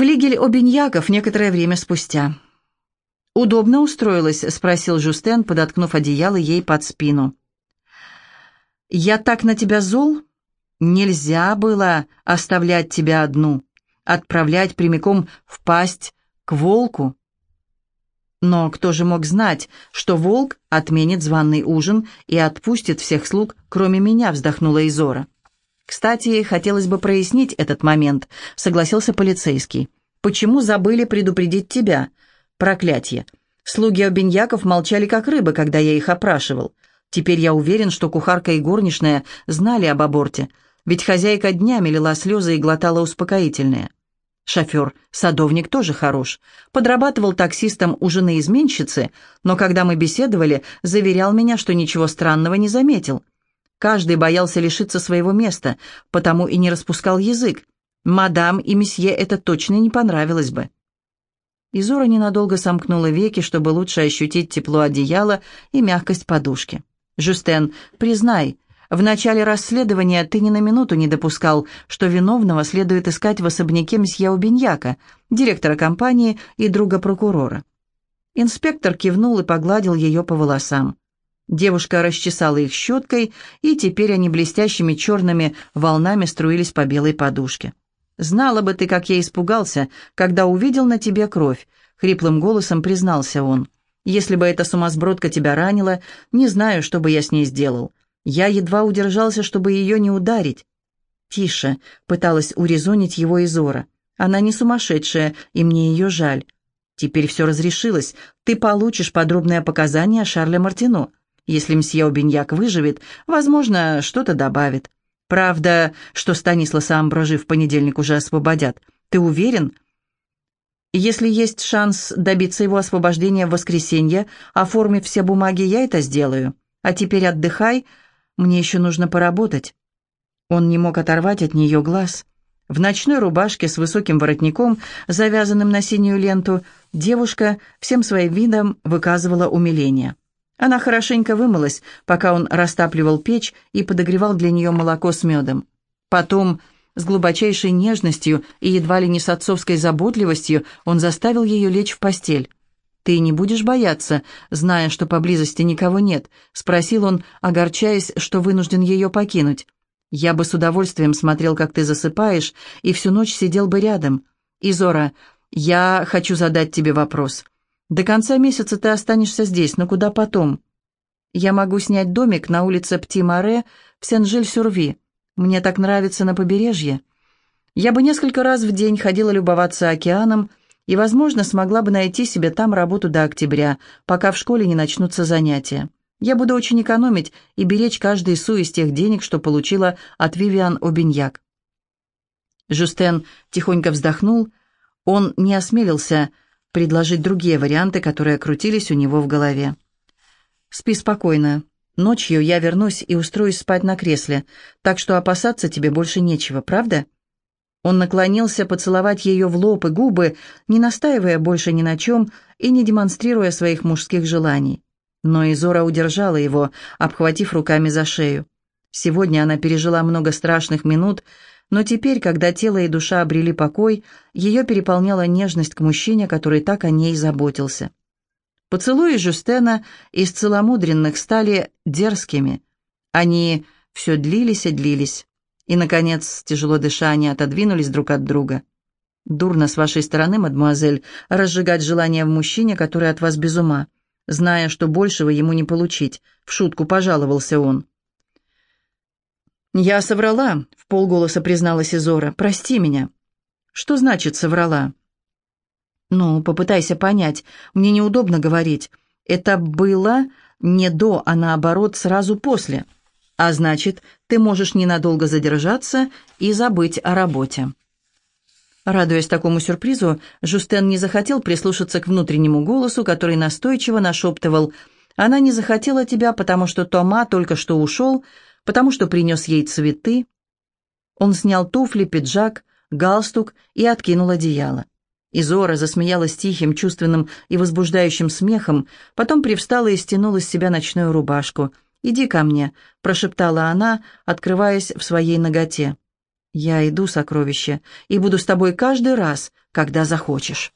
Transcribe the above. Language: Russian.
Флигель Обиньяков некоторое время спустя. «Удобно устроилась?» — спросил Жустен, подоткнув одеяло ей под спину. «Я так на тебя зол? Нельзя было оставлять тебя одну, отправлять прямиком в пасть к волку». Но кто же мог знать, что волк отменит званый ужин и отпустит всех слуг, кроме меня, вздохнула Изора. Кстати, хотелось бы прояснить этот момент, согласился полицейский. Почему забыли предупредить тебя? Проклятье. Слуги Обиньяков молчали как рыбы, когда я их опрашивал. Теперь я уверен, что кухарка и горничная знали об аборте, ведь хозяйка днями лила слезы и глотала успокоительное. Шофер, садовник тоже хорош. Подрабатывал таксистом у жены-изменщицы, но когда мы беседовали, заверял меня, что ничего странного не заметил. Каждый боялся лишиться своего места, потому и не распускал язык. Мадам и месье это точно не понравилось бы. Изора ненадолго сомкнула веки, чтобы лучше ощутить тепло одеяла и мягкость подушки. «Жюстен, признай, в начале расследования ты ни на минуту не допускал, что виновного следует искать в особняке мсье Убиньяка, директора компании и друга прокурора. Инспектор кивнул и погладил ее по волосам. Девушка расчесала их щеткой, и теперь они блестящими черными волнами струились по белой подушке. «Знала бы ты, как я испугался, когда увидел на тебе кровь», — хриплым голосом признался он. «Если бы эта сумасбродка тебя ранила, не знаю, что бы я с ней сделал. Я едва удержался, чтобы ее не ударить. «Тише», — пыталась урезонить его Изора. «Она не сумасшедшая, и мне ее жаль. Теперь все разрешилось. Ты получишь подробное показание о Шарле Мартино. Если мсье Обиньяк выживет, возможно, что-то добавит. Правда, что Станисласа Амброжи в понедельник уже освободят. Ты уверен?» Если есть шанс добиться его освобождения в воскресенье, оформив все бумаги, я это сделаю. А теперь отдыхай, мне еще нужно поработать». Он не мог оторвать от нее глаз. В ночной рубашке с высоким воротником, завязанным на синюю ленту, девушка всем своим видом выказывала умиление. Она хорошенько вымылась, пока он растапливал печь и подогревал для нее молоко с медом. Потом, с глубочайшей нежностью и едва ли не с отцовской заботливостью, он заставил ее лечь в постель. «Ты не будешь бояться, зная, что поблизости никого нет?» — спросил он, огорчаясь, что вынужден ее покинуть. «Я бы с удовольствием смотрел, как ты засыпаешь, и всю ночь сидел бы рядом. Изора, я хочу задать тебе вопрос. До конца месяца ты останешься здесь, но куда потом?» «Я могу снять домик на улице Пти-Маре в Сен-Жиль-Сюрви. Мне так нравится на побережье. Я бы несколько раз в день ходила любоваться океаном, и, возможно, смогла бы найти себе там работу до октября, пока в школе не начнутся занятия. Я буду очень экономить и беречь каждый су из тех денег, что получила от Вивиан Обиньяк. Жустен тихонько вздохнул. Он не осмелился предложить другие варианты, которые крутились у него в голове. «Спи спокойно. Ночью я вернусь и устроюсь спать на кресле, так что опасаться тебе больше нечего, правда?» Он наклонился поцеловать ее в лоб и губы, не настаивая больше ни на чем и не демонстрируя своих мужских желаний. Но Изора удержала его, обхватив руками за шею. Сегодня она пережила много страшных минут, но теперь, когда тело и душа обрели покой, ее переполняла нежность к мужчине, который так о ней заботился. Поцелуи Жюстена из целомудренных стали дерзкими. Они все длились и длились. И, наконец, тяжело дыша, они отодвинулись друг от друга. «Дурно с вашей стороны, мадемуазель, разжигать желание в мужчине, который от вас без ума, зная, что большего ему не получить», — в шутку пожаловался он. «Я соврала», — в полголоса призналась Изора. «Прости меня». «Что значит соврала?» «Ну, попытайся понять. Мне неудобно говорить. Это было не до, а наоборот, сразу после». А значит, ты можешь ненадолго задержаться и забыть о работе. Радуясь такому сюрпризу, Жустен не захотел прислушаться к внутреннему голосу, который настойчиво нашептывал «Она не захотела тебя, потому что Тома только что ушел, потому что принес ей цветы». Он снял туфли, пиджак, галстук и откинул одеяло. Изора засмеялась тихим, чувственным и возбуждающим смехом, потом привстала и стянула с себя ночную рубашку – «Иди ко мне», — прошептала она, открываясь в своей ноготе. «Я иду, сокровище, и буду с тобой каждый раз, когда захочешь».